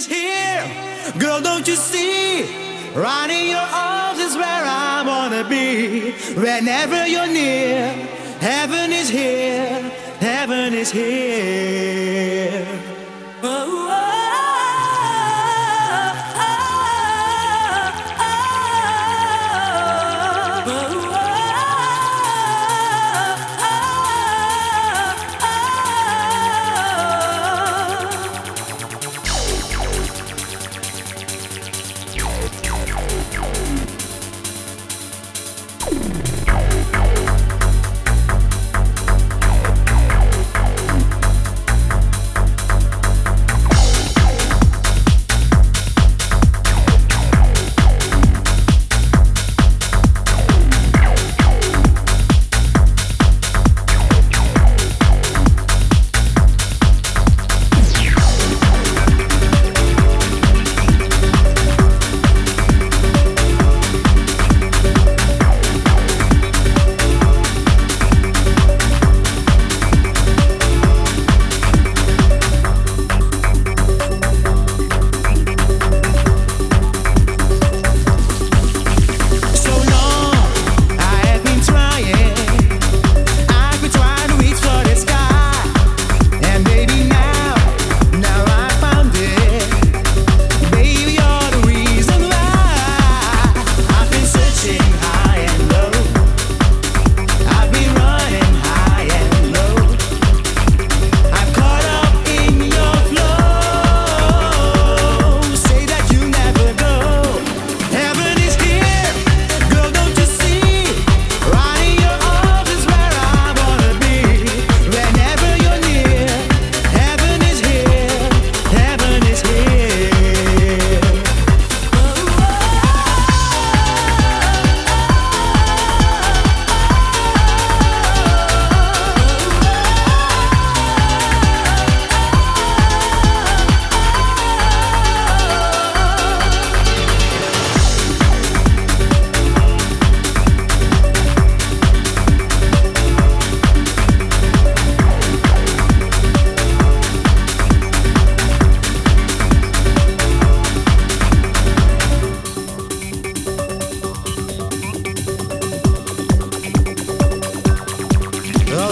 is here. Girl, don't you see? Right in your arms is where I wanna be. Whenever you're near, heaven is here. Heaven is here.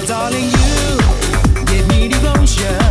Oh, darling, you give me devotion.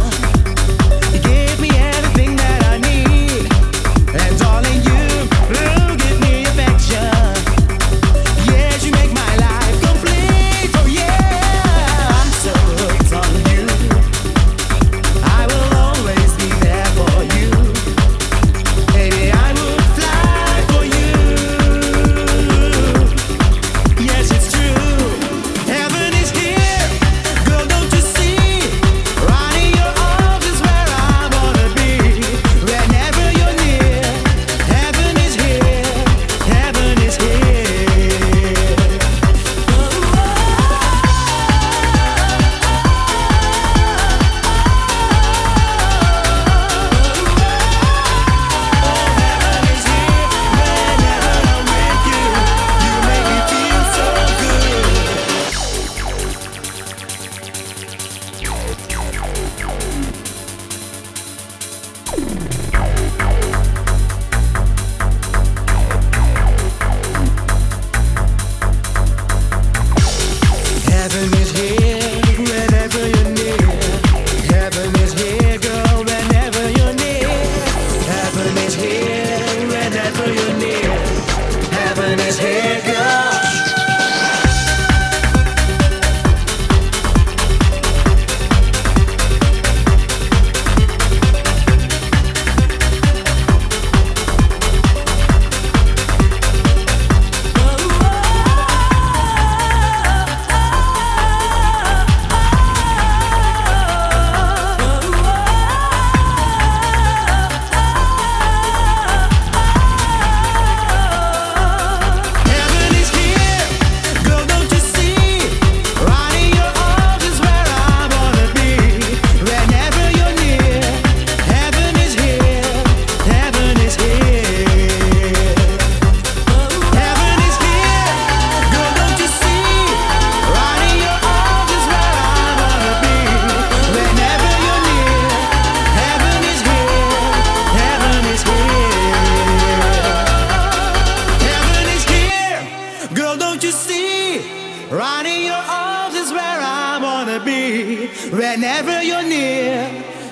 Be. Whenever you're near,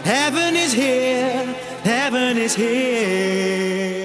heaven is here, heaven is here.